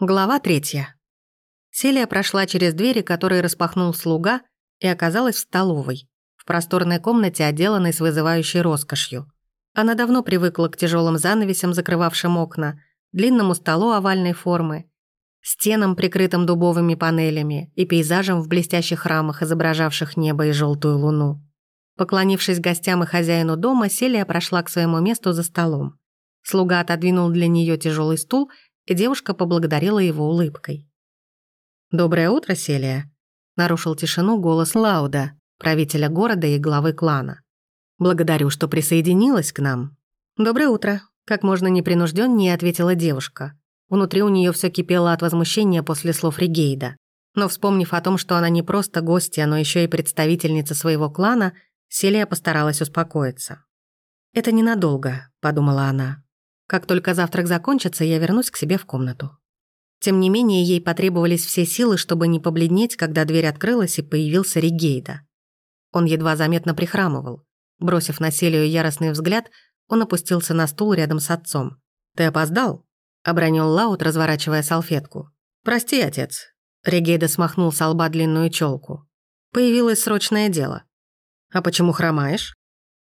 Глава третья. Селия прошла через двери, которые распахнул слуга, и оказалась в столовой, в просторной комнате, отделанной с вызывающей роскошью. Она давно привыкла к тяжелым занавесям, закрывавшим окна, длинному столу овальной формы, стенам, прикрытым дубовыми панелями, и пейзажам в блестящих рамах, изображавших небо и желтую луну. Поклонившись гостям и хозяину дома, Селия прошла к своему месту за столом. Слуга отодвинул для нее тяжелый стул – и девушка поблагодарила его улыбкой. «Доброе утро, Селия», — нарушил тишину голос Лауда, правителя города и главы клана. «Благодарю, что присоединилась к нам». «Доброе утро», — как можно непринуждённее ответила девушка. Внутри у нее все кипело от возмущения после слов Ригейда. Но вспомнив о том, что она не просто гостья, но еще и представительница своего клана, Селия постаралась успокоиться. «Это ненадолго», — подумала она. Как только завтрак закончится, я вернусь к себе в комнату. Тем не менее, ей потребовались все силы, чтобы не побледнеть, когда дверь открылась и появился Ригейда. Он едва заметно прихрамывал. Бросив на Селию яростный взгляд, он опустился на стул рядом с отцом. «Ты опоздал?» — обронил Лаут, разворачивая салфетку. «Прости, отец». Ригейда смахнул с лба длинную челку. «Появилось срочное дело». «А почему хромаешь?»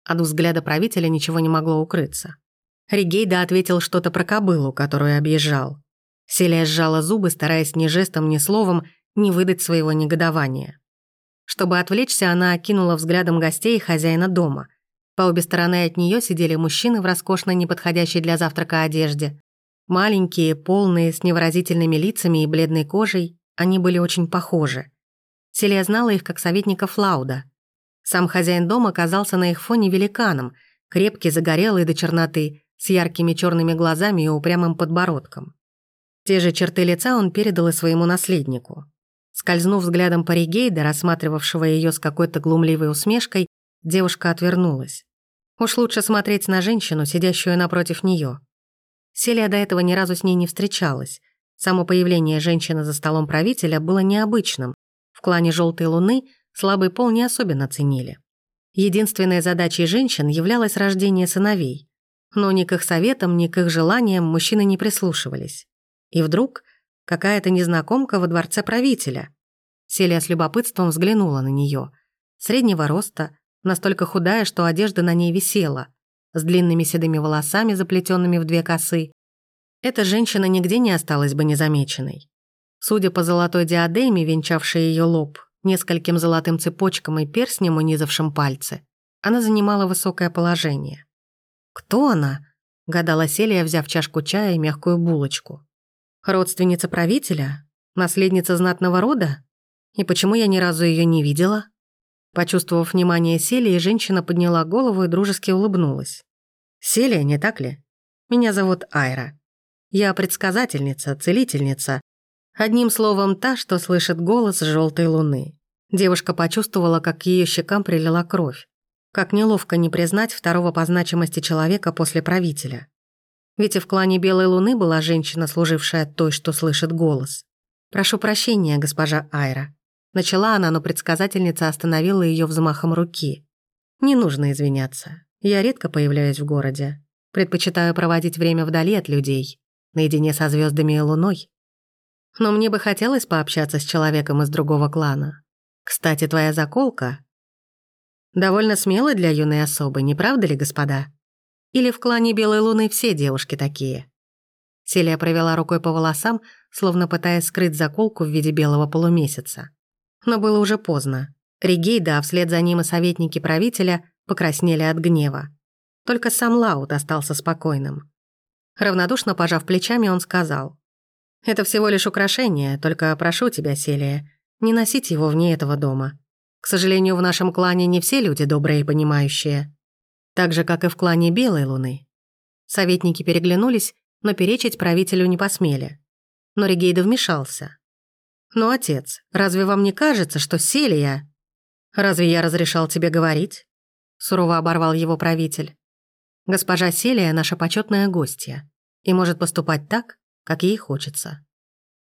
От взгляда правителя ничего не могло укрыться. Ригейда ответил что-то про кобылу, которую объезжал. Селия сжала зубы, стараясь ни жестом, ни словом не выдать своего негодования. Чтобы отвлечься, она окинула взглядом гостей и хозяина дома. По обе стороны от нее сидели мужчины в роскошной, неподходящей для завтрака одежде. Маленькие, полные, с невыразительными лицами и бледной кожей, они были очень похожи. Селия знала их как советников Лауда. Сам хозяин дома оказался на их фоне великаном, крепкий, загорелый до черноты, с яркими черными глазами и упрямым подбородком. Те же черты лица он передал и своему наследнику. Скользнув взглядом по Ригейда, рассматривавшего ее с какой-то глумливой усмешкой, девушка отвернулась. Уж лучше смотреть на женщину, сидящую напротив нее. Селия до этого ни разу с ней не встречалась. Само появление женщины за столом правителя было необычным. В клане Желтой Луны слабый пол не особенно ценили. Единственной задачей женщин являлось рождение сыновей. Но ни к их советам, ни к их желаниям мужчины не прислушивались. И вдруг какая-то незнакомка во дворце правителя. Селия с любопытством взглянула на нее. Среднего роста, настолько худая, что одежда на ней висела, с длинными седыми волосами, заплетенными в две косы. Эта женщина нигде не осталась бы незамеченной. Судя по золотой диадеме, венчавшей ее лоб, нескольким золотым цепочкам и перстням, унизавшим пальцы, она занимала высокое положение. «Кто она?» — гадала Селия, взяв чашку чая и мягкую булочку. «Родственница правителя? Наследница знатного рода? И почему я ни разу ее не видела?» Почувствовав внимание Селии, женщина подняла голову и дружески улыбнулась. «Селия, не так ли? Меня зовут Айра. Я предсказательница, целительница. Одним словом, та, что слышит голос желтой луны». Девушка почувствовала, как к ее щекам прилила кровь. Как неловко не признать второго по значимости человека после правителя. Ведь и в клане Белой Луны была женщина, служившая той, что слышит голос. «Прошу прощения, госпожа Айра». Начала она, но предсказательница остановила ее взмахом руки. «Не нужно извиняться. Я редко появляюсь в городе. Предпочитаю проводить время вдали от людей, наедине со звездами и луной. Но мне бы хотелось пообщаться с человеком из другого клана. Кстати, твоя заколка Довольно смело для юной особы, не правда ли, господа? Или в клане Белой Луны все девушки такие?» Селия провела рукой по волосам, словно пытаясь скрыть заколку в виде белого полумесяца. Но было уже поздно. Ригейда, а вслед за ним и советники правителя покраснели от гнева. Только сам Лаут остался спокойным. Равнодушно пожав плечами, он сказал. «Это всего лишь украшение, только прошу тебя, Селия, не носить его вне этого дома. К сожалению, в нашем клане не все люди добрые и понимающие. Так же, как и в клане Белой Луны. Советники переглянулись, но перечить правителю не посмели. Но Ригейда вмешался. «Ну, отец, разве вам не кажется, что Селия...» «Разве я разрешал тебе говорить?» Сурово оборвал его правитель. «Госпожа Селия — наша почетная гостья и может поступать так, как ей хочется».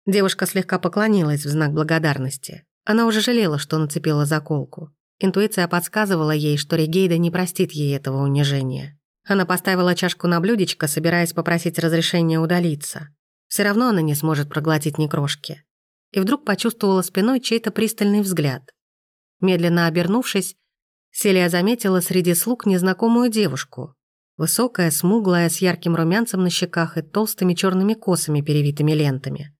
Девушка слегка поклонилась в знак благодарности. Она уже жалела, что нацепила заколку. Интуиция подсказывала ей, что Регейда не простит ей этого унижения. Она поставила чашку на блюдечко, собираясь попросить разрешения удалиться. Все равно она не сможет проглотить ни крошки. И вдруг почувствовала спиной чей-то пристальный взгляд. Медленно обернувшись, Селия заметила среди слуг незнакомую девушку. Высокая, смуглая, с ярким румянцем на щеках и толстыми черными косами, перевитыми лентами.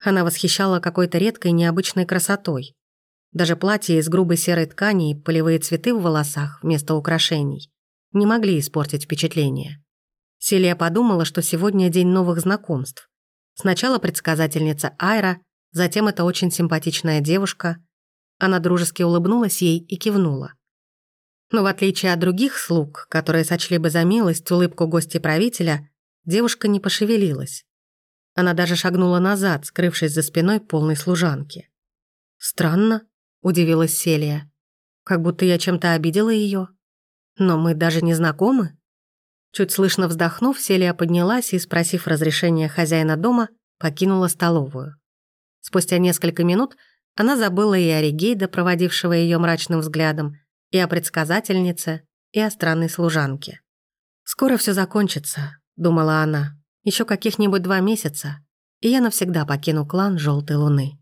Она восхищала какой-то редкой необычной красотой. Даже платье из грубой серой ткани и полевые цветы в волосах вместо украшений не могли испортить впечатление. Селия подумала, что сегодня день новых знакомств. Сначала предсказательница Айра, затем эта очень симпатичная девушка. Она дружески улыбнулась ей и кивнула. Но в отличие от других слуг, которые сочли бы за милость улыбку гостя правителя, девушка не пошевелилась. Она даже шагнула назад, скрывшись за спиной полной служанки. «Странно», — удивилась Селия. «Как будто я чем-то обидела ее. Но мы даже не знакомы». Чуть слышно вздохнув, Селия поднялась и, спросив разрешения хозяина дома, покинула столовую. Спустя несколько минут она забыла и о Регейда, проводившего ее мрачным взглядом, и о предсказательнице, и о странной служанке. «Скоро все закончится», — думала она. Еще каких-нибудь два месяца, и я навсегда покину клан Желтой Луны».